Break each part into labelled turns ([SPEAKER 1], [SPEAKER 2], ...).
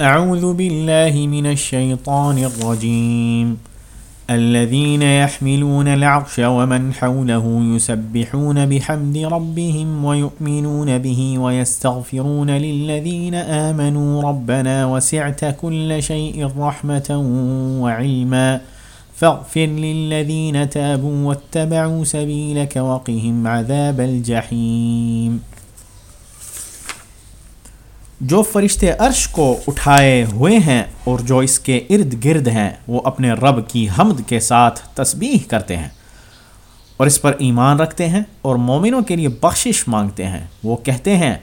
[SPEAKER 1] أعوذ بالله من الشيطان الرجيم. الذين يحملون العرش ومن حوله يسبحون بحمد ربهم ويؤمنون به ويستغفرون للذين آمنوا. ربنا وسعت كل شيء رحمة وعلما. فاغفر للذين تابوا واتبعوا سبيلك وقهم عذاب الجحيم. جو فرشتے عرش کو اٹھائے ہوئے ہیں اور جو اس کے ارد گرد ہیں، وہ اپنے رب کی حمد کے ساتھ تسبیح کرتے ہیں۔ اور اس پر ایمان رکھتے ہیں اور مومنوں کے لیے بخشش مانگتے ہیں۔ وہ کہتے ہیں،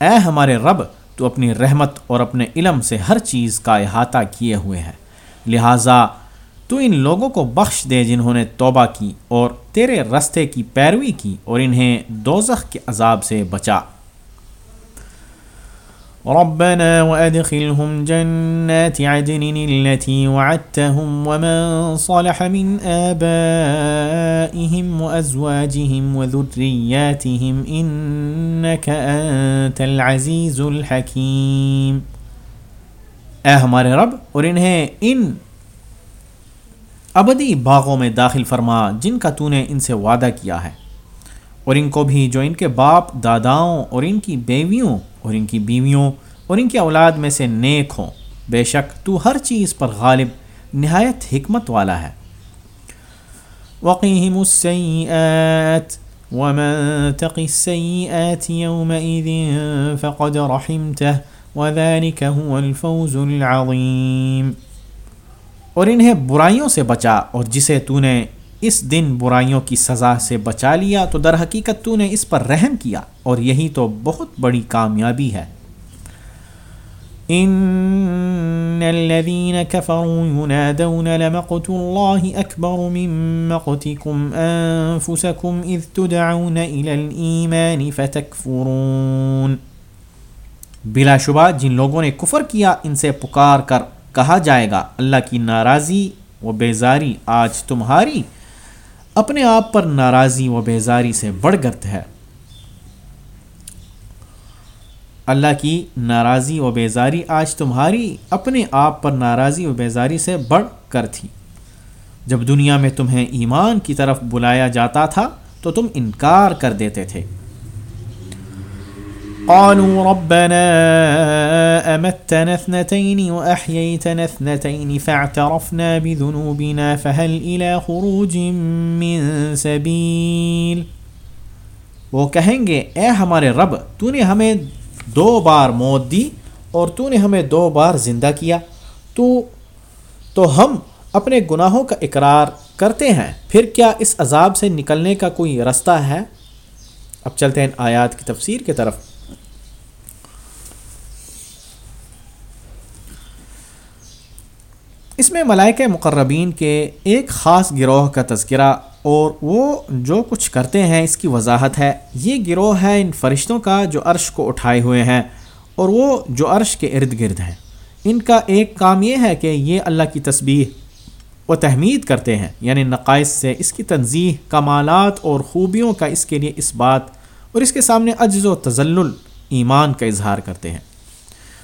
[SPEAKER 1] اے ہمارے رب، تو اپنی رحمت اور اپنے علم سے ہر چیز کا احاطہ کیے ہوئے ہیں۔ لہٰذا تو ان لوگوں کو بخش دے جنہوں نے توبہ کی اور تیرے رستے کی پیروی کی اور انہیں دوزخ کے عذاب سے بچا۔
[SPEAKER 2] ربنا وأدخلهم جنات عدن التي وعدتهم ومن صلح من آبائهم وأزواجهم وذرياتهم إنك أنت العزيز الحكيم.
[SPEAKER 1] اے ہمارے رب، اور انہیں ان ابدی باغوں میں داخل فرما جن کا تو نے ان سے وعدہ کیا ہے۔ اور ان کو بھی جو ان کے باپ، داداؤں اور ان کی بیویوں اور ان کی بیویوں اور ان کی اولاد میں سے نیک ہوں۔ بے شک تو ہر چیز پر غالب، نہایت حکمت والا ہے۔
[SPEAKER 2] وقيهم السيئات ومن تق السيئات يومئذ فقد رحمته وذلك هو الفوز العظيم۔
[SPEAKER 1] اور انہیں برائیوں سے بچا اور جسے تو نے اس دن برائیوں کی سزا سے بچا لیا تو در حقیقت تو نے اس پر رحم کیا اور یہی تو بہت بڑی کامیابی ہے۔
[SPEAKER 2] ان الذين كفروا ينادون لمقت الله اكبر من مقتكم انفسكم اذ تدعون الى الايمان فتكفرون
[SPEAKER 1] بلا شبہ جن لوگوں نے کفر کیا ان سے پکار کر کہا جائے گا، اللہ کی ناراضی و بیزاری آج تمہاری اپنے آپ پر ناراضی و بیزاری سے بڑھ گرت ہے۔ اللہ کی ناراضی و بیزاری آج تمہاری اپنے آپ پر ناراضی و بیزاری سے بڑھ کر تھی۔ جب دنیا میں تمہیں ایمان کی طرف بلایا جاتا تھا تو تم انکار کر دیتے تھے۔
[SPEAKER 2] قالوا ربنا أمتنا اثنتين وأحييتنا اثنتين فاعترفنا بذنوبنا فهل إلى خروج من سبيل؟
[SPEAKER 1] وہ کہیں گے، اے ہمارے رب، تو نے ہمیں دو بار موت دی اور تو نے ہمیں دو بار زندہ کیا۔ تو تو ہم اپنے گناہوں کا اقرار کرتے ہیں، پھر کیا اس عذاب سے نکلنے کا کوئی رستہ ہے؟ اب چلتے ہیں آیات کی تفسیر کی طرف۔ اس میں ملائکہ مقربین کے ایک خاص گروہ کا تذکرہ اور وہ جو کچھ کرتے ہیں اس کی وضاحت ہے۔ یہ گروہ ہے ان فرشتوں کا جو عرش کو اٹھائے ہوئے ہیں اور وہ جو عرش کے ارد گرد ہیں۔ ان کا ایک کام یہ ہے کہ یہ اللہ کی تسبیح و تحمید کرتے ہیں یعنی نقائص سے اس کی تنظیح کمالات اور خوبیوں کا اس کے لیے اس بات اور اس کے سامنے عجز و تزلل ایمان کا اظہار کرتے ہیں۔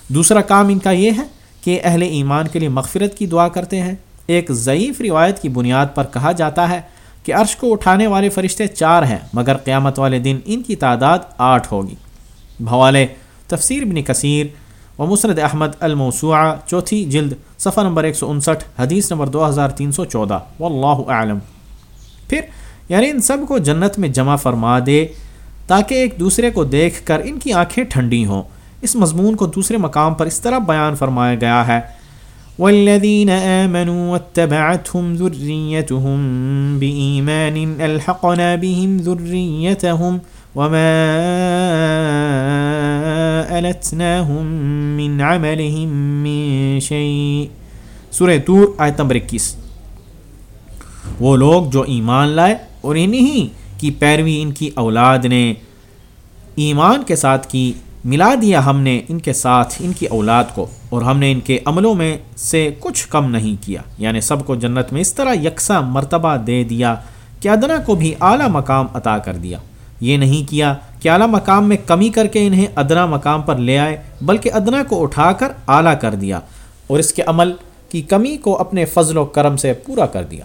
[SPEAKER 1] دوسرا کام ان کا یہ ہے کہ اہل ایمان کے لیے مغفرت کی دعا کرتے ہیں۔ ایک ضعیف روایت کی بنیاد پر کہا جاتا ہے کہ عرش کو اٹھانے والے فرشتے چار ہیں، مگر قیامت والے دن ان کی تعداد آٹھ ہوگی۔ بھوالے تفسیر بن کثیر و مسرد احمد الموسوع چوتھی جلد، صفحہ نمبر ایک سو انسٹھ، حدیث نمبر دو ہزار تین سو چودہ۔ و اللہ عالم پھر یعنی ان سب کو جنت میں جمع فرما دے تاکہ ایک دوسرے کو دیکھ کر ان کی آنکھیں ٹھنڈی ہوں۔ اس مضمون کو دوسرے مقام پر اس طرح بیان فرمایا گیا ہے۔
[SPEAKER 2] والذين آمنوا واتبعتهم ذريتهم بإيمان ألحقنا بهم ذريتهم وما ألتناهم من عملهم من شيء۔
[SPEAKER 1] سورہ تور، آیت نمبر اکیس۔ وہ لوگ جو ایمان لائے اور انہی کی پیروی ان کی اولاد نے ایمان کے ساتھ کی ملا دیا ہم نے ان کے ساتھ ان کی اولاد کو اور ہم نے ان کے عملوں میں سے کچھ کم نہیں کیا۔ یعنی سب کو جنت میں اس طرح یکساں مرتبہ دے دیا کہ ادنا کو بھی اعلیٰ مقام عطا کر دیا۔ یہ نہیں کیا کہ اعلیٰ مقام میں کمی کر کے انہیں ادنا مقام پر لے آئے، بلکہ ادنا کو اٹھا کر اعلیٰ کر دیا اور اس کے عمل کی کمی کو اپنے فضل و کرم سے پورا کر دیا۔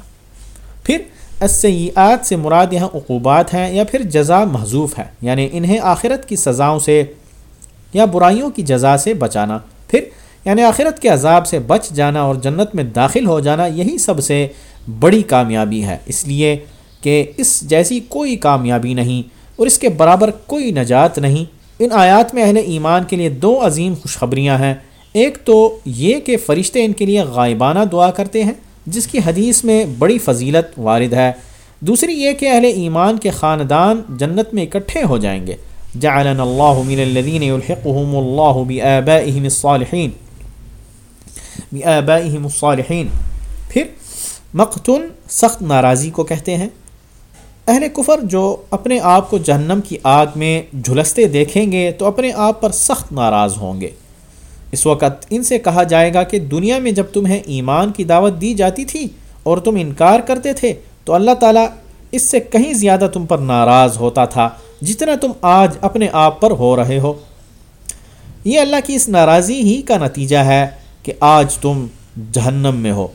[SPEAKER 1] پھر السیئات سے مراد یہاں عقوبات ہیں یا پھر جزا محضوف ہے یعنی انہیں آخرت کی سزاؤں سے یا برائیوں کی جزا سے بچانا۔ پھر یعنی آخرت کے عذاب سے بچ جانا اور جنت میں داخل ہو جانا یہی سب سے بڑی کامیابی ہے۔ اس لیے کہ اس جیسی کوئی کامیابی نہیں اور اس کے برابر کوئی نجات نہیں۔ ان آیات میں اہل ایمان کے لیے دو عظیم خوشخبریاں ہیں۔ ایک تو یہ کہ فرشتے ان کے لیے غائبانہ دعا کرتے ہیں، جس کی حدیث میں بڑی فضیلت وارد ہے۔ دوسری یہ کہ اہل ایمان کے خاندان جنت میں اکٹھے ہو جائیں گے۔ جعلنا اللہ من الذین یلحقهم اللہ بآبائهم الصالحین بآبائهم الصالحین پھر مقتن سخت ناراضی کو کہتے ہیں۔ اہل کفر جو اپنے آپ کو جہنم کی آگ میں جھلستے دیکھیں گے تو اپنے آپ پر سخت ناراض ہوں گے۔ اس وقت ان سے کہا جائے گا کہ دنیا میں جب تمہیں ایمان کی دعوت دی جاتی تھی اور تم انکار کرتے تھے تو اللہ تعالیٰ اس سے کہیں زیادہ تم پر ناراض ہوتا تھا۔ جتنا تم آج اپنے آپ پر ہو رہے ہو۔ یہ اللہ کی اس ناراضی ہی کا نتیجہ ہے کہ آج تم جہنم میں ہو۔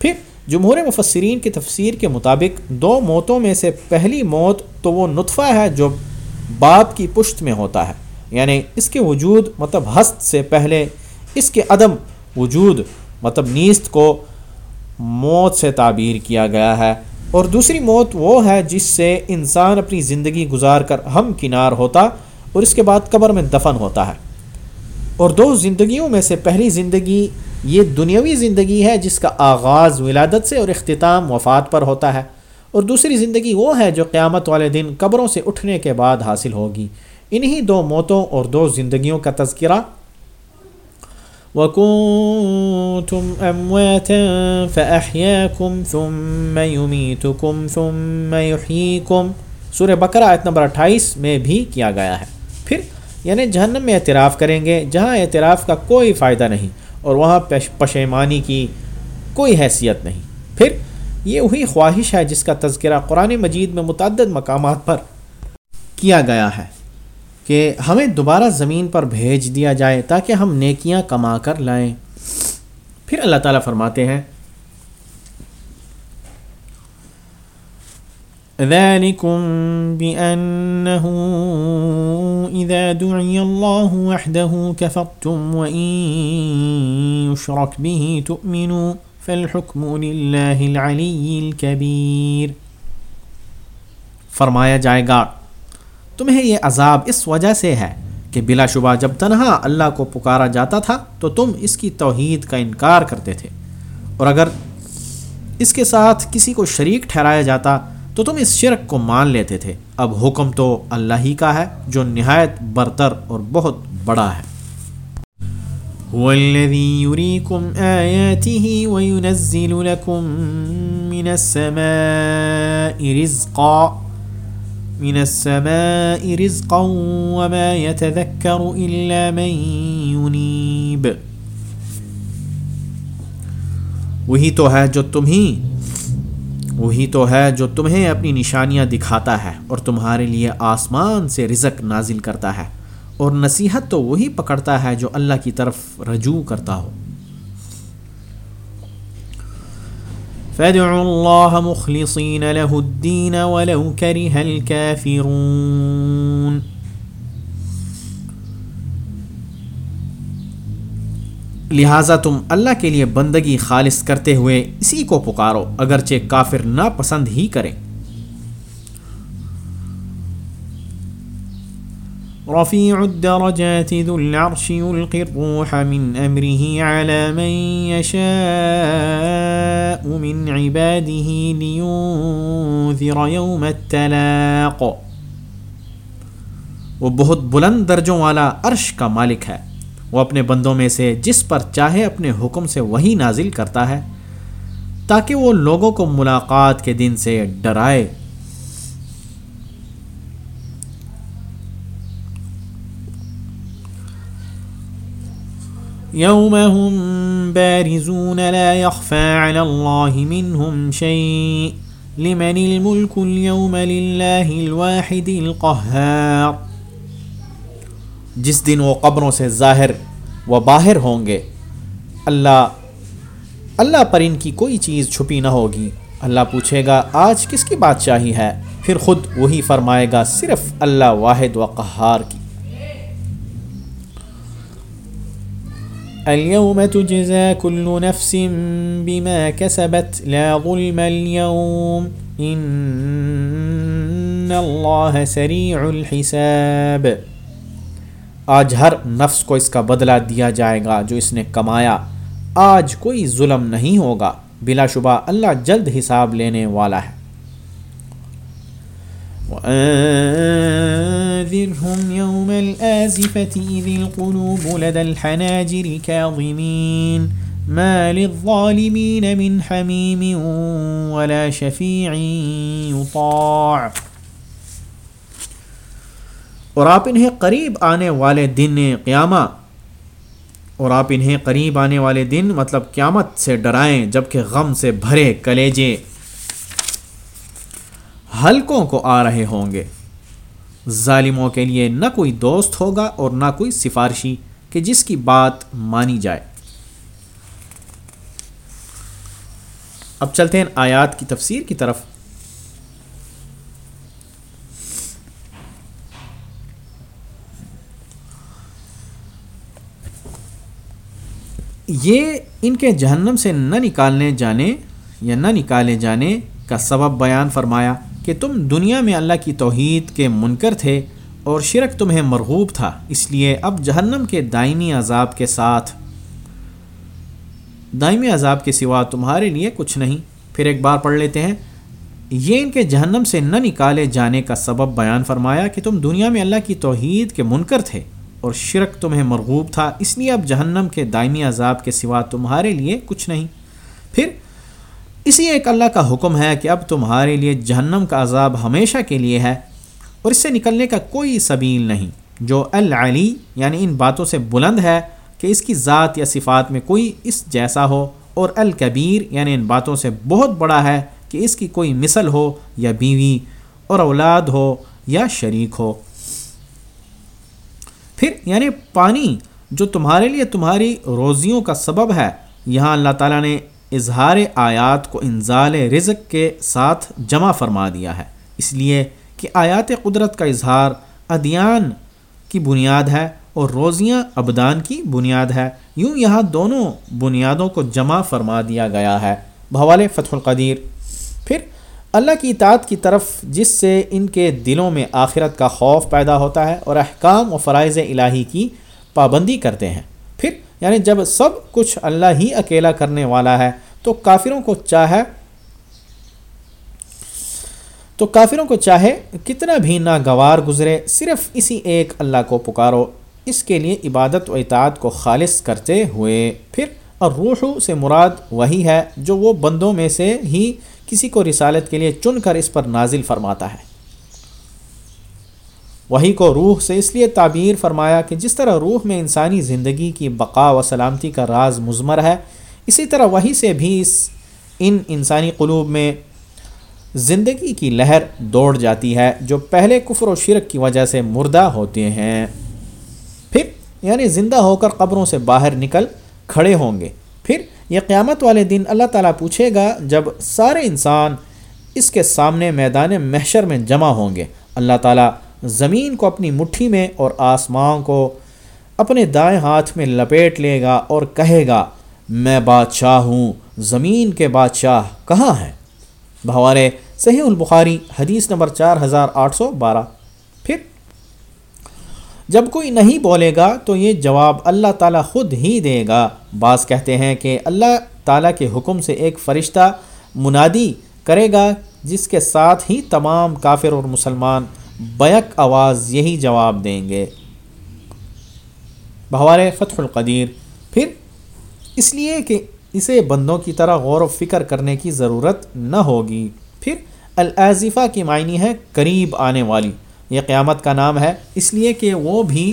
[SPEAKER 1] پھر جمہور مفسرین کی تفسیر کے مطابق دو موتوں میں سے پہلی موت تو وہ نطفہ ہے جو باپ کی پشت میں ہوتا ہے۔ یعنی اس کے وجود مطلب ہست سے پہلے اس کے عدم وجود مطلب نیست کو موت سے تعبیر کیا گیا ہے۔ اور دوسری موت وہ ہے جس سے انسان اپنی زندگی گزار کر ہم کنار ہوتا اور اس کے بعد قبر میں دفن ہوتا ہے۔ اور دو زندگیوں میں سے پہلی زندگی یہ دنیاوی زندگی ہے جس کا آغاز ولادت سے اور اختتام وفات پر ہوتا ہے۔ اور دوسری زندگی وہ ہے جو قیامت والے دن قبروں سے اٹھنے کے بعد حاصل ہوگی۔ انہی دو موتوں اور دو زندگیوں کا تذکرہ وَكُنْتُمْ أَمْوَاتًا فَأَحْيَاكُمْ ثُمَّ يُمِيتُكُمْ ثُمَّ يُحْيِيكُمْ۔ سورہ بقرہ آیت نمبر اٹھائیس میں بھی کیا گیا ہے۔ پھر یعنی جہنم میں اعتراف کریں گے، جہاں اعتراف کا کوئی فائدہ نہیں اور وہاں پشیمانی کی کوئی حیثیت نہیں۔ پھر یہ وہی خواہش ہے جس کا تذکرہ قرآن مجید میں متعدد مقامات پر کیا گیا ہے۔ کہ ہمیں دوبارہ زمین پر بھیج دیا جائے تاکہ ہم نیکیاں کما کر لائیں۔ پھر اللہ تعالیٰ فرماتے ہیں،
[SPEAKER 2] ذلكم بأنه إذا دعي الله وحده كفرتم وإن يشرك به تؤمنوا فالحكم لله العلي الكبير۔
[SPEAKER 1] فرمایا جائے گا تمہیں یہ عذاب اس وجہ سے ہے کہ بلا شبہ جب تنہا اللہ کو پکارا جاتا تھا تو تم اس کی توحید کا انکار کرتے تھے۔ اور اگر اس کے ساتھ کسی کو شریک ٹھہرایا جاتا تو تم اس شرک کو مان لیتے تھے۔ اب حکم تو اللہ ہی کا ہے جو نہایت برتر اور بہت بڑا ہے۔
[SPEAKER 2] من السماء رزقا وما يتذكر إلا من ينيب۔
[SPEAKER 1] وہی تو ہے جو تمہیں، وہی تو ہے جو تمہیں اپنی نشانیاں دکھاتا ہے اور تمہارے لیے آسمان سے رزق نازل کرتا ہے۔ اور نصیحت تو وہی پکڑتا ہے جو اللہ کی طرف رجوع کرتا ہو۔
[SPEAKER 2] فادعوا الله مخلصين له الدين ولو كره الكافرون.
[SPEAKER 1] لہٰذا تم اللہ کے لیے بندگی خالص کرتے ہوئے اسی کو پکارو، اگرچہ کافر ناپسند ہی کریں۔
[SPEAKER 2] رفيع الدرجات ذو العرش يلقي الروح من أمره على من يشاء من عباده لينذر يوم التلاق۔
[SPEAKER 1] وہ بہت بلند درجوں والا عرش کا مالک ہے۔ وہ اپنے بندوں میں سے جس پر چاہے اپنے حکم سے وہی نازل کرتا ہے، تاکہ وہ لوگوں کو ملاقات کے دن سے ڈرائے۔
[SPEAKER 2] يوم هم بارزون لا يخفى على الله منهم شيء. لمن الملك اليوم لله الواحد القهار.
[SPEAKER 1] جس دن وہ قبروں سے ظاہر و باہر ہوں گے، اللہ اللہ پر ان کی کوئی چیز چھپی نہ ہوگی۔ اللہ پوچھے گا، آج کس کی بادشاہی ہے؟ پھر خود وہی فرمائے گا، صرف اللہ واحد و قہار کی۔
[SPEAKER 2] اليوم تجزى كل نفس بما كسبت لا ظلم اليوم. ان الله سريع الحساب.
[SPEAKER 1] آج ہر نفس کو اس کا بدلہ دیا جائے گا جو اس نے کمایا. آج کوئی ظلم نہیں ہوگا. بلا شبہ اللہ جلد حساب لینے والا ہے.
[SPEAKER 2] وأنذرهم يوم الآزفة إذ القلوب لدى الحناجر كاظمين ما للظالمين من حميم ولا شفيع يطاع
[SPEAKER 1] اور آپ انہیں قریب آنے والے دن قیامہ اور آپ انہیں قریب آنے والے دن مطلب قیامت سے ڈرائیں جبکہ غم سے بھرے کلیجے حلقوں کو آ رہے ہوں گے۔ ظالموں کے لیے نہ کوئی دوست ہوگا اور نہ کوئی سفارشی کہ جس کی بات مانی جائے۔ اب چلتے ہیں آیات کی تفسیر کی طرف۔ یہ ان کے جہنم سے نہ نکالنے جانے یا نہ نکالے جانے کا سبب بیان فرمایا۔ کہ تم دنیا میں اللہ کی توحید کے منکر تھے اور شرک تمہیں مرغوب تھا، اس لیے اب جہنم کے دائمی عذاب کے ساتھ۔ دائمی عذاب کے سوا تمہارے لیے کچھ نہیں۔ پھر ایک بار پڑھ لیتے ہیں۔ یہ ان کے جہنم سے نہ نکالے جانے کا سبب بیان فرمایا کہ تم دنیا میں اللہ کی توحید کے منکر تھے اور شرک تمہیں مرغوب تھا، اس لیے اب جہنم کے دائمی عذاب کے سوا تمہارے لیے کچھ نہیں۔ پھر اسی ایک اللہ کا حکم ہے کہ اب تمہارے لیے جہنم کا عذاب ہمیشہ کے لیے ہے اور اس سے نکلنے کا کوئی سبیل نہیں۔ جو العلی یعنی ان باتوں سے بلند ہے کہ اس کی ذات یا صفات میں کوئی اس جیسا ہو اور الکبیر یعنی ان باتوں سے بہت بڑا ہے کہ اس کی کوئی مثل ہو یا بیوی اور اولاد ہو یا شریک ہو۔ پھر یعنی پانی جو تمہارے لیے تمہاری روزیوں کا سبب ہے، یہاں اللہ تعالیٰ نے اظہار آیات کو انزال رزق کے ساتھ جمع فرما دیا ہے۔ اس لیے کہ آیات قدرت کا اظہار ادیان کی بنیاد ہے اور روزیاں ابدان کی بنیاد ہے۔ یوں یہاں دونوں بنیادوں کو جمع فرما دیا گیا ہے۔ بھوال فتح القدیر۔ پھر اللہ کی اطاعت کی طرف جس سے ان کے دلوں میں آخرت کا خوف پیدا ہوتا ہے اور احکام و فرائض الہی کی پابندی کرتے ہیں۔ یعنی جب سب کچھ اللہ ہی اکیلا کرنے والا ہے، تو کافروں کو چاہے، تو کافروں کو چاہے کتنا بھی ناگوار گزرے، صرف اسی ایک اللہ کو پکارو۔ اس کے لیے عبادت و اطاعت کو خالص کرتے ہوئے پھر اور روح سے مراد وہی ہے جو وہ بندوں میں سے ہی کسی کو رسالت کے لیے چن کر اس پر نازل فرماتا ہے۔ وہی کو روح سے اس لیے تعبیر فرمایا کہ جس طرح روح میں انسانی زندگی کی بقا و سلامتی کا راز مضمر ہے، اسی طرح وہی سے بھی اس ان انسانی قلوب میں زندگی کی لہر دوڑ جاتی ہے، جو پہلے کفر و شرک کی وجہ سے مردہ ہوتے ہیں۔ پھر یعنی زندہ ہو کر قبروں سے باہر نکل کھڑے ہوں گے۔ پھر، یہ قیامت والے دن اللہ تعالیٰ پوچھے گا جب سارے انسان اس کے سامنے میدان محشر میں جمع ہوں گے۔ اللہ تعالیٰ زمین کو اپنی مٹھی میں اور آسمان کو اپنے دائیں ہاتھ میں لپیٹ لے گا اور کہے گا، میں بادشاہ ہوں، زمین کے بادشاہ کہاں ہیں؟ بھوارے صحیح البخاری، حدیث نمبر چار ہزار آٹھ سو بارہ۔ پھر، جب کوئی نہیں بولے گا تو یہ جواب اللہ تعالیٰ خود ہی دے گا۔ بعض کہتے ہیں کہ اللہ تعالیٰ کے حکم سے ایک فرشتہ منادی کرے گا، جس کے ساتھ ہی تمام کافر اور مسلمان بیک آواز یہی جواب دیں گے۔ بہوار فتح القدیر، پھر اس لیے کہ اسے بندوں کی طرح غور و فکر کرنے کی ضرورت نہ ہوگی۔ پھر الازفہ کی معنی ہے قریب آنے والی۔ یہ قیامت کا نام ہے، اس لیے کہ وہ بھی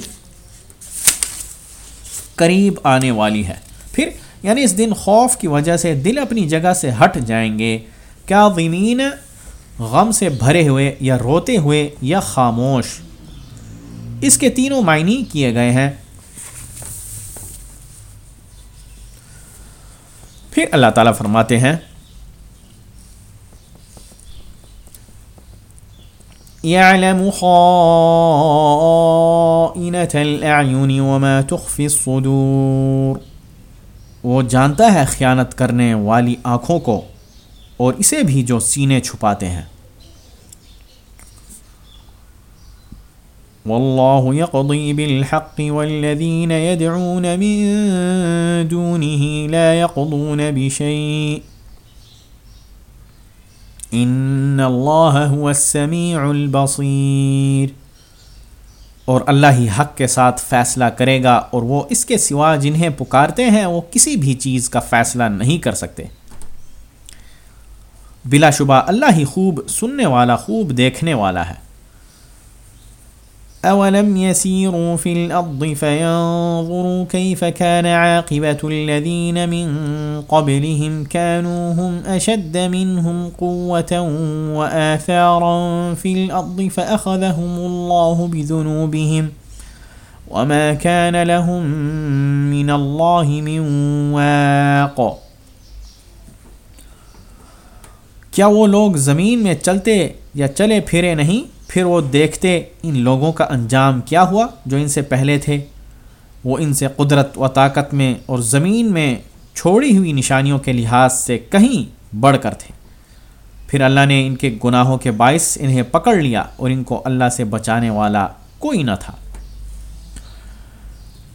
[SPEAKER 1] قریب آنے والی ہے۔ پھر یعنی اس دن خوف کی وجہ سے دل اپنی جگہ سے ہٹ جائیں گے۔ کیا زمین غم سے بھرے ہوئے یا روتے ہوئے یا خاموش۔ اس کے تینوں معنی کیے گئے ہیں۔ پھر اللہ تعالیٰ فرماتے ہیں
[SPEAKER 2] يعلم خائنة الأعين وما تخفي الصدور۔
[SPEAKER 1] وہ جانتا ہے خیانت کرنے والی آنکھوں کو۔ اور اسے بھی جو سینے چھپاتے ہیں۔
[SPEAKER 2] والله يقضي بالحق والذين يدعون من دونه لا يقضون بشيء ان اللہ هو السمیع البصیر۔
[SPEAKER 1] اور اللہ ہی حق کے ساتھ فیصلہ کرے گا اور وہ اس کے سوا جنہیں پکارتے ہیں وہ کسی بھی چیز کا فیصلہ نہیں کر سکتے۔ بلا شبہ اللہ ہی خوب سننے والا، خوب دیکھنے والا ہے۔
[SPEAKER 2] أولم يسيروا في الأرض فينظروا كيف كان عاقبة الذين من قبلهم كانوا هم أشد منهم قوة وآثارا في الأرض فأخذهم الله بذنوبهم وما كان لهم من الله من واق۔
[SPEAKER 1] کیا وہ لوگ زمین میں چلتے یا چلے پھرے نہیں؟ پھر وہ دیکھتے ان لوگوں کا انجام کیا ہوا جو ان سے پہلے تھے؟ وہ ان سے قدرت و طاقت میں اور زمین میں چھوڑی ہوئی نشانیوں کے لحاظ سے کہیں بڑھ کر تھے۔ پھر اللہ نے ان کے گناہوں کے باعث انہیں پکڑ لیا اور ان کو اللہ سے بچانے والا کوئی نہ تھا۔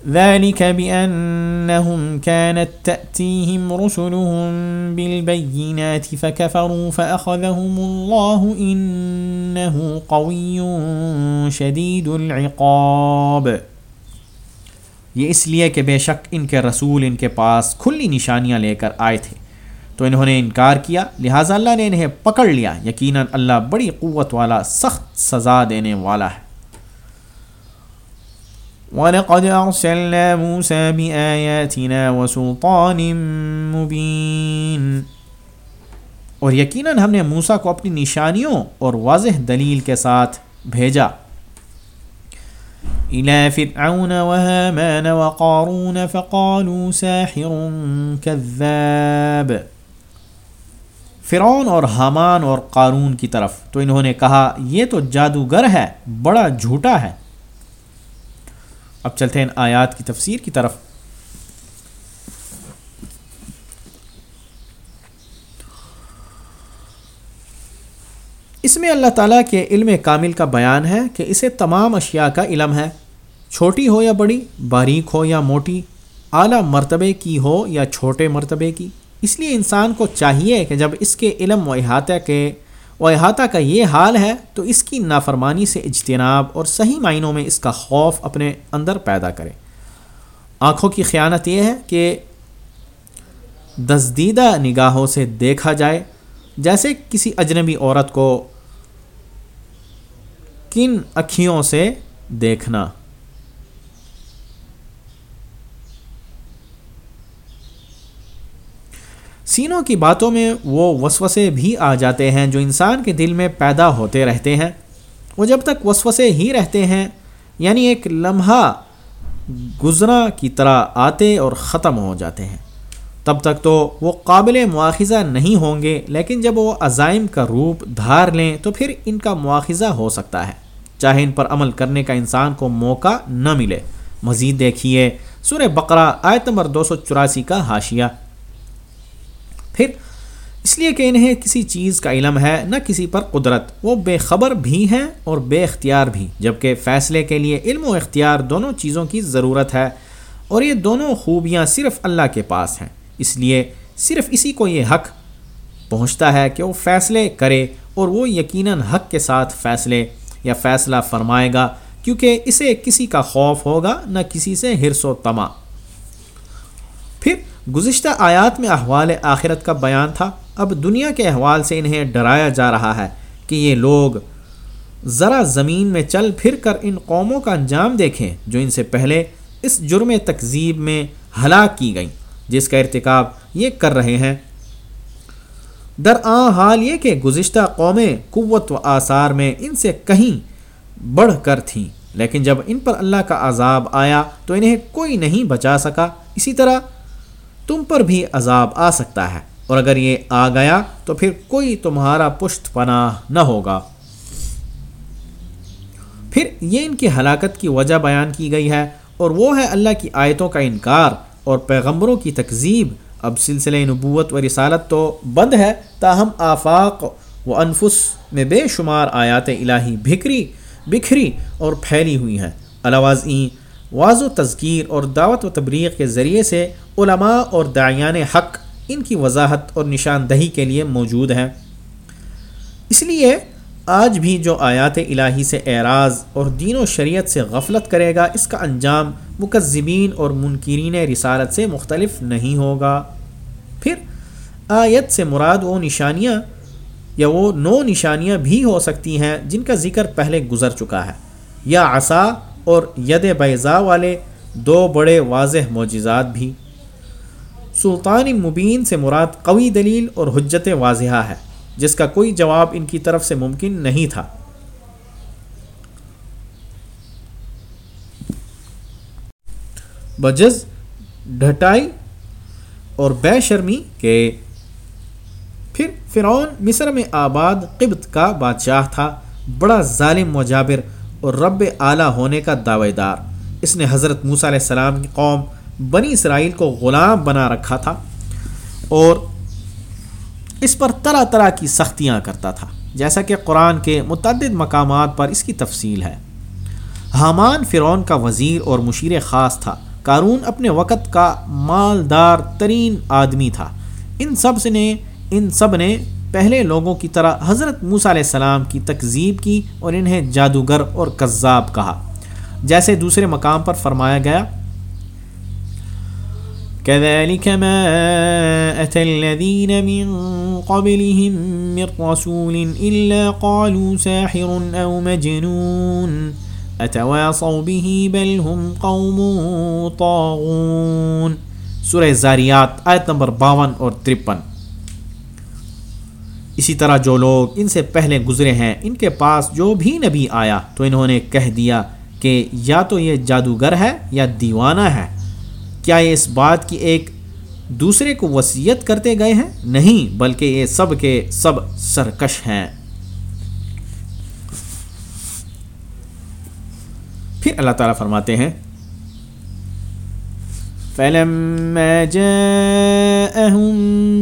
[SPEAKER 2] ذلك بأنهم كانت تأتيهم رسلهم بالبينات فكفروا فأخذهم الله إنه قوي شديد العقاب.
[SPEAKER 1] یہ اس لیے کہ بے شک ان کے رسول ان کے پاس کھلی نشانیاں لے کر آئے تھے۔ تو انہوں نے انکار کیا، لہٰذا اللہ نے انہیں پکڑ لیا۔ یقیناً اللہ بڑی قوت والا، سخت سزا دینے والا ہے۔
[SPEAKER 2] وَلَقَدْ أَرْسَلْنَا مُوسَى بِآيَاتِنَا وَسُلْطَانٍ مُبِينٍ۔
[SPEAKER 1] اور یقیناً ہم نے موسیٰ کو اپنی نشانیوں اور واضح دلیل کے ساتھ بھیجا۔
[SPEAKER 2] إِلَى فِرْعَوْنَ وَهَامَانَ وَقَارُونَ فَقَالُوا سَاحِرٌ كَذَّابٌ۔
[SPEAKER 1] فرعون اور حامان اور قارون کی طرف تو انہوں نے کہا، یہ تو جادوگر ہے، بڑا جھوٹا ہے۔ اب چلتے ہیں آیات کی تفسیر کی طرف۔ اس میں اللہ تعالیٰ کے علم کامل کا بیان ہے کہ اسے تمام اشیاء کا علم ہے۔ چھوٹی ہو یا بڑی، باریک ہو یا موٹی، اعلیٰ مرتبے کی ہو یا چھوٹے مرتبے کی۔ اس لیے انسان کو چاہیے کہ جب اس کے علم و احاطہ کے و احاطہ کا یہ حال ہے تو اس کی نافرمانی سے اجتناب اور صحیح معنوں میں اس کا خوف اپنے اندر پیدا کرے۔ آنکھوں کی خیانت یہ ہے کہ دزدیدہ نگاہوں سے دیکھا جائے، جیسے کسی اجنبی عورت کو کن اکھیوں سے دیکھنا۔ سینوں کی باتوں میں وہ وسوسے بھی آ جاتے ہیں جو انسان کے دل میں پیدا ہوتے رہتے ہیں۔ وہ جب تک وسوسے ہی رہتے ہیں یعنی ایک لمحہ گزرا کی طرح آتے اور ختم ہو جاتے ہیں۔ تب تک تو وہ قابل مواخذہ نہیں ہوں گے، لیکن جب وہ عزائم کا روپ دھار لیں تو پھر ان کا مواخذہ ہو سکتا ہے۔ چاہے ان پر عمل کرنے کا انسان کو موقع نہ ملے۔ مزید دیکھیے سورہ بقرہ آیت نمبر دو سو چوراسی کا حاشیہ۔ پھر اس لیے کہ انہیں کسی چیز کا علم ہے، نہ کسی پر قدرت۔ وہ بے خبر بھی ہیں اور بے اختیار بھی، جبکہ فیصلے کے لیے علم و اختیار دونوں چیزوں کی ضرورت ہے اور یہ دونوں خوبیاں صرف اللہ کے پاس ہیں۔ اس لیے صرف اسی کو یہ حق پہنچتا ہے کہ وہ فیصلے کرے اور وہ یقیناً حق کے ساتھ فیصلے یا فیصلہ فرمائے گا، کیونکہ اسے کسی کا خوف ہوگا، نہ کسی سے ہرس و تما پھر گزشتہ آیات میں احوال آخرت کا بیان تھا۔ اب دنیا کے احوال سے انہیں ڈرایا جا رہا ہے کہ یہ لوگ ذرا زمین میں چل پھر کر ان قوموں کا انجام دیکھیں جو ان سے پہلے اس جرم تکذیب میں ہلاک کی گئیں، جس کا ارتکاب یہ کر رہے ہیں۔ در آ حال یہ کہ گزشتہ قومیں قوت و آثار میں ان سے کہیں بڑھ کر تھیں، لیکن جب ان پر اللہ کا عذاب آیا تو انہیں کوئی نہیں بچا سکا۔ اسی طرح تم پر بھی عذاب آ سکتا ہے۔ اور اگر یہ آ گیا تو پھر کوئی تمہارا پشت پناہ نہ ہوگا۔ پھر یہ ان کی ہلاکت کی وجہ بیان کی گئی ہے۔ اور وہ ہے اللہ کی آیتوں کا انکار۔ اور پیغمبروں کی تکذیب۔ اب سلسلہ نبوت و رسالت تو بند ہے۔ تاہم آفاق و انفس میں بے شمار آیات الہی بکھری بکھری اور پھیلی ہوئی ہیں۔ الواز واض و تذکیر اور دعوت و تبریغ کے ذریعے سے علماء اور دائیان حق ان کی وضاحت اور نشاندہی کے لیے موجود ہیں۔ اس لیے آج بھی جو آیات الہی سے اعراض اور دین و شریعت سے غفلت کرے گا، اس کا انجام مکذبین اور منکرین رسالت سے مختلف نہیں ہوگا۔ پھر آیت سے مراد وہ نشانیاں یا وہ نو نشانیاں بھی ہو سکتی ہیں جن کا ذکر پہلے گزر چکا ہے۔ یا عصا اور ید بیضا والے دو بڑے واضح معجزات بھی۔ سلطان مبین سے مراد قوی دلیل اور حجت واضحہ ہے، جس کا کوئی جواب ان کی طرف سے ممکن نہیں تھا۔ بجز ڈھٹائی اور بے شرمی کے۔ پھر فرعون مصر میں آباد قبط کا بادشاہ تھا، بڑا ظالم و جابر اور رب اعلیٰ ہونے کا دعوے دار۔ اس نے حضرت موسیٰ علیہ السلام کی قوم بنی اسرائیل کو غلام بنا رکھا تھا اور اس پر طرح طرح کی سختیاں کرتا تھا، جیسا کہ قرآن کے متعدد مقامات پر اس کی تفصیل ہے۔ حامان فرعون کا وزیر اور مشیر خاص تھا۔ قارون اپنے وقت کا مالدار ترین آدمی تھا۔ ان سب نے، ان سب نے پہلے لوگوں کی طرح حضرت موسیٰ علیہ السلام کی تکذیب کی اور انہیں جادوگر اور کذاب کہا۔ جیسے دوسرے مقام پر فرمایا گیا
[SPEAKER 2] كذلك ما أتى الذين من قبلهم من رسول إلا قالوا ساحر أو مجنون، أتواصوا به بل هم قوم طاغون۔
[SPEAKER 1] سورہ زاریات، آیت نمبر باون اور ترپن۔ اسی طرح جو لوگ ان سے پہلے گزرے ہیں، ان کے پاس جو بھی نبی آیا تو انہوں نے کہہ دیا کہ یا تو یہ جادوگر ہے یا دیوانہ ہے۔ کیا یہ اس بات کی ایک دوسرے کو وصیت کرتے گئے ہیں؟ نہیں، بلکہ یہ سب کے سب سرکش ہیں۔ پھر اللہ تعالیٰ فرماتے ہیں
[SPEAKER 2] فلما جاءهم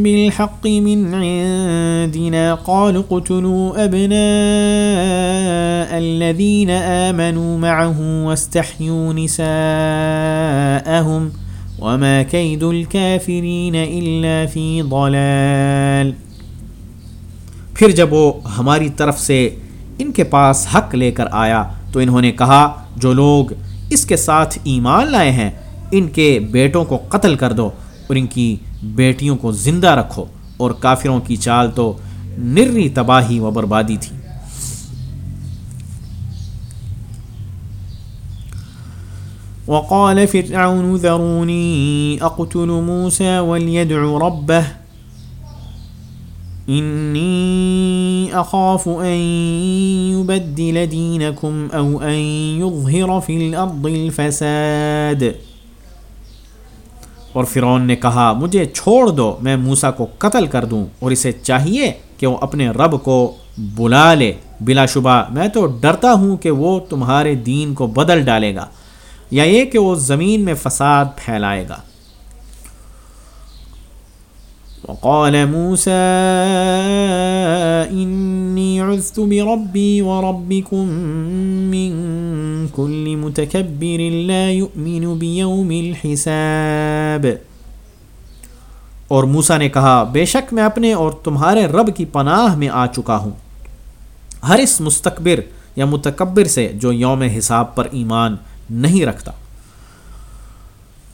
[SPEAKER 2] بالحق من عندنا قالوا قتلوا أبناء الذين آمنوا معه واستحيوا نساءهم وما كيد الكافرين إلا في ضلال.
[SPEAKER 1] پھر جب وہ ہماری طرف سے ان کے پاس حق لے کر آیا تو انہوں نے کہا، جو لوگ اس کے ساتھ ایمان لائے ہیں ان کے بیٹوں کو قتل کر دو اور ان کی بیٹیوں کو زندہ رکھو اور کافروں کی چال تو نری تباہی و بربادی تھی۔
[SPEAKER 2] وقال فرعون ذروني أقتل موسى وليدع ربه إني أخاف أن يبدل دينكم أو أن يظهر في الأرض الفساد۔
[SPEAKER 1] اور فرعون نے کہا، مجھے چھوڑ دو، میں موسا کو قتل کر دوں اور اسے چاہیے کہ وہ اپنے رب کو بلا لے۔ بلا شبہ، میں تو ڈرتا ہوں کہ وہ تمہارے دین کو بدل ڈالے گا یا یہ کہ وہ زمین میں فساد پھیلائے گا۔
[SPEAKER 2] وقال موسى إني عذت بربي وربكم من كل متكبر لا يؤمن بيوم الحساب۔
[SPEAKER 1] اور موسا نے کہا، بے شک میں اپنے اور تمہارے رب کی پناہ میں آ چکا ہوں۔ ہر اس مستقبر یا متکبر سے جو یوم حساب پر ایمان نہیں رکھتا۔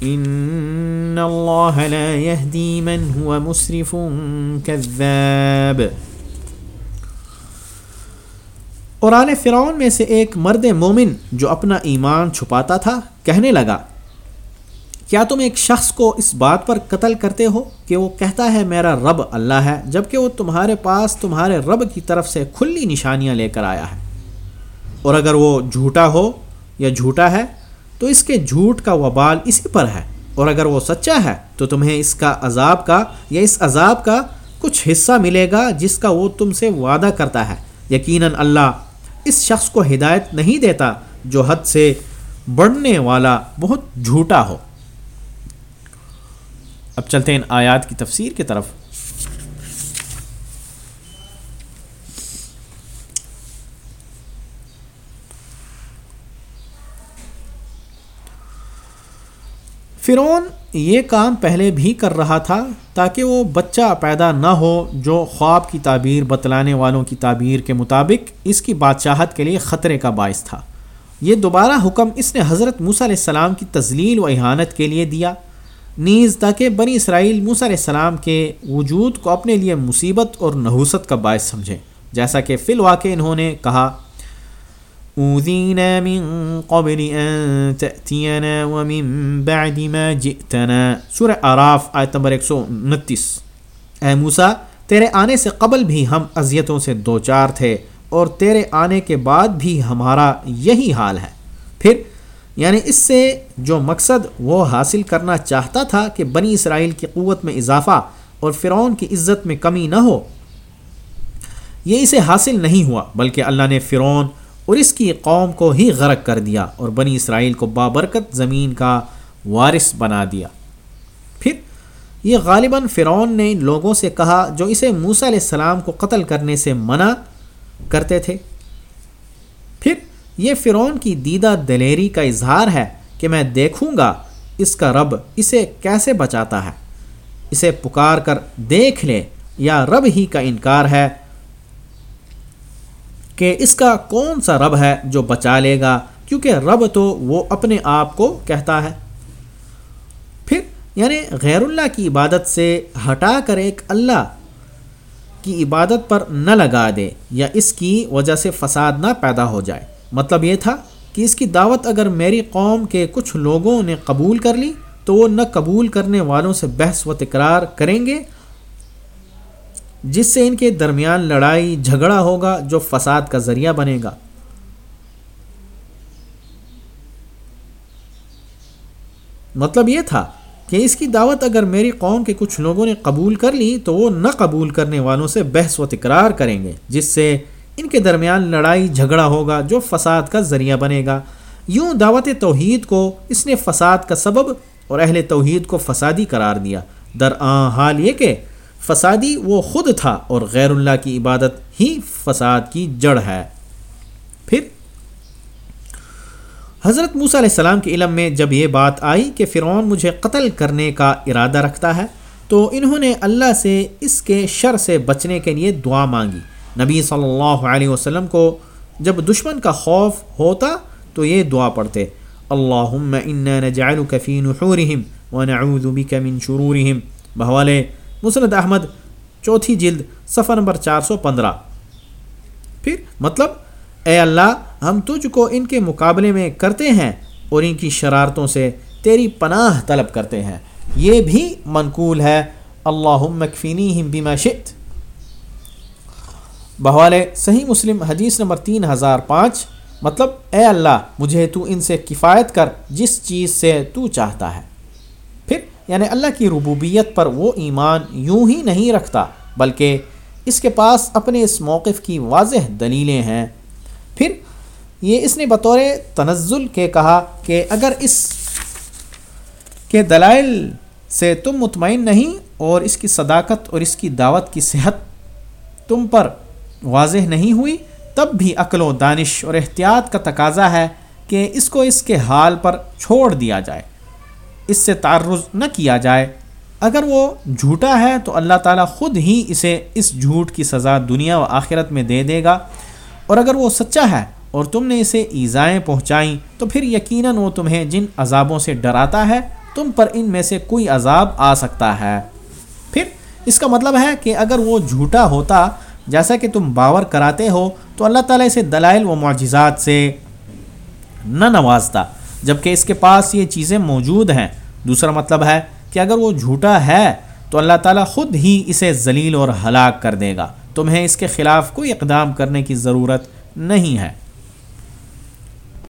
[SPEAKER 2] ان اللہ لا يهدي من هو مسرف كذاب۔
[SPEAKER 1] اور آل فرعون میں سے ایک مرد مومن جو اپنا ایمان چھپاتا تھا، کہنے لگا، کیا تم ایک شخص کو اس بات پر قتل کرتے ہو کہ وہ کہتا ہے میرا رب اللہ ہے، جبکہ وہ تمہارے پاس تمہارے رب کی طرف سے کھلی نشانیاں لے کر آیا ہے؟ اور اگر وہ جھوٹا ہو یا جھوٹا ہے تو اس کے جھوٹ کا وبال اسی پر ہے۔ اور اگر وہ سچا ہے، تو تمہیں اس کا عذاب کا یا اس عذاب کا کچھ حصہ ملے گا جس کا وہ تم سے وعدہ کرتا ہے۔ یقیناً اللہ اس شخص کو ہدایت نہیں دیتا جو حد سے بڑھنے والا بہت جھوٹا ہو۔ اب چلتے ہیں آیات کی تفسیر کی طرف۔ فرعون یہ کام پہلے بھی کر رہا تھا تاکہ وہ بچہ پیدا نہ ہو جو خواب کی تعبیر، بتلانے والوں کی تعبیر کے مطابق اس کی بادشاہت کے لیے خطرے کا باعث تھا۔ یہ دوبارہ حکم اس نے حضرت موسیٰ علیہ السلام کی تزلیل و احانت کے لیے دیا۔ نیز تاکہ بنی اسرائیل موسیٰ علیہ السلام کے وجود کو اپنے لیے مصیبت اور نحوست کا باعث سمجھیں جیسا کہ فی الواقع انہوں نے کہا
[SPEAKER 2] اوذينا من قبل ان تأتينا ومن بعد ما جئتنا.
[SPEAKER 1] سورہ آراف آیت نمبر 129 اے موسیٰ، تیرے آنے سے قبل بھی ہم اذیتوں سے دوچار تھے اور تیرے آنے کے بعد بھی ہمارا یہی حال ہے۔ پھر یعنی اس سے جو مقصد وہ حاصل کرنا چاہتا تھا کہ بنی اسرائیل کی قوت میں اضافہ اور فرعون کی عزت میں کمی نہ ہو، یہ اسے حاصل نہیں ہوا، بلکہ اللہ نے فرعون اور اس کی قوم کو ہی غرق کر دیا اور بنی اسرائیل کو بابرکت زمین کا وارث بنا دیا۔ پھر یہ غالباً فرعون نے لوگوں سے کہا جو اسے موسیٰ علیہ السلام کو قتل کرنے سے منع کرتے تھے۔ پھر یہ فرعون کی دیدہ دلیری کا اظہار ہے کہ میں دیکھوں گا اس کا رب اسے کیسے بچاتا ہے۔ اسے پکار کر دیکھ لے یا رب ہی کا انکار ہے۔ کہ اس کا کون سا رب ہے جو بچا لے گا؟ کیونکہ رب تو وہ اپنے آپ کو کہتا ہے۔ پھر یعنی غیر اللہ کی عبادت سے ہٹا کر ایک اللہ کی عبادت پر نہ لگا دے یا اس کی وجہ سے فساد نہ پیدا ہو جائے۔ مطلب یہ تھا کہ اس کی دعوت اگر میری قوم کے کچھ لوگوں نے قبول کر لی تو وہ نہ قبول کرنے والوں سے بحث و تکرار کریں گے جس سے ان کے درمیان لڑائی جھگڑا ہوگا جو فساد کا ذریعہ بنے گا۔ مطلب یہ تھا کہ اس کی دعوت اگر میری قوم کے کچھ لوگوں نے قبول کر لی تو وہ نہ قبول کرنے والوں سے بحث و تکرار کریں گے، جس سے ان کے درمیان لڑائی جھگڑا ہوگا جو فساد کا ذریعہ بنے گا۔ یوں دعوت توحید کو، اس نے فساد کا سبب اور اہل توحید کو فسادی قرار دیا۔ در آ حال یہ کہ فسادی وہ خود تھا اور غیر اللہ کی عبادت ہی فساد کی جڑ ہے۔ پھر حضرت موسیٰ علیہ السلام کے علم میں جب یہ بات آئی کہ فرعون مجھے قتل کرنے کا ارادہ رکھتا ہے، تو انہوں نے اللہ سے اس کے شر سے بچنے کے لیے دعا مانگی۔ نبی صلی اللہ علیہ وسلم کو جب دشمن کا خوف ہوتا تو یہ دعا پڑھتے نجعلك في نحورهم ونعوذ بك من شرورهم بحوالے مسند احمد، چوتھی جلد، صفحہ نمبر چار سو پندرہ۔ پھر مطلب اے اللہ، ہم تجھ کو ان کے مقابلے میں کرتے ہیں اور ان کی شرارتوں سے تیری پناہ طلب کرتے ہیں۔ یہ بھی منقول ہے۔ اللہ مکفینی بما شت بحوالے صحیح مسلم حدیث نمبر تین ہزار پانچ۔ مطلب اے اللہ، مجھے تو ان سے کفایت کر جس چیز سے تو چاہتا ہے۔ یعنی اللہ کی ربوبیت پر وہ ایمان یوں ہی نہیں رکھتا، بلکہ اس کے پاس اپنے اس موقف کی واضح دلیلیں ہیں۔ پھر یہ اس نے بطور تنزل کے کہا کہ اگر اس کے دلائل سے تم مطمئن نہیں اور اس کی صداقت اور اس کی دعوت کی صحت تم پر واضح نہیں ہوئی، تب بھی عقل و دانش اور احتیاط کا تقاضا ہے کہ اس کو اس کے حال پر چھوڑ دیا جائے۔ اس سے تعرض نہ کیا جائے۔ اگر وہ جھوٹا ہے تو اللہ تعالیٰ خود ہی اسے اس جھوٹ کی سزا دنیا و آخرت میں دے دے گا۔ اور اگر وہ سچا ہے اور تم نے اسے ایزائیں پہنچائیں، تو پھر یقیناً وہ تمہیں جن عذابوں سے ڈراتا ہے، تم پر ان میں سے کوئی عذاب آ سکتا ہے۔ پھر اس کا مطلب ہے کہ اگر وہ جھوٹا ہوتا، جیسا کہ تم باور کراتے ہو، تو اللہ تعالیٰ اسے دلائل و معجزات سے نہ نوازتا۔ جبکہ اس کے پاس یہ چیزیں موجود ہیں۔ دوسرا مطلب ہے کہ اگر وہ جھوٹا ہے تو اللہ تعالیٰ خود ہی اسے ذلیل اور ہلاک کر دے گا۔ تمہیں اس کے خلاف کوئی اقدام کرنے کی ضرورت نہیں ہے۔